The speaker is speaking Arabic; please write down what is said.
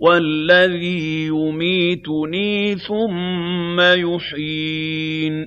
وَالَّذِي يُمِيتُنِي ثُمَّ يُحْيِينِ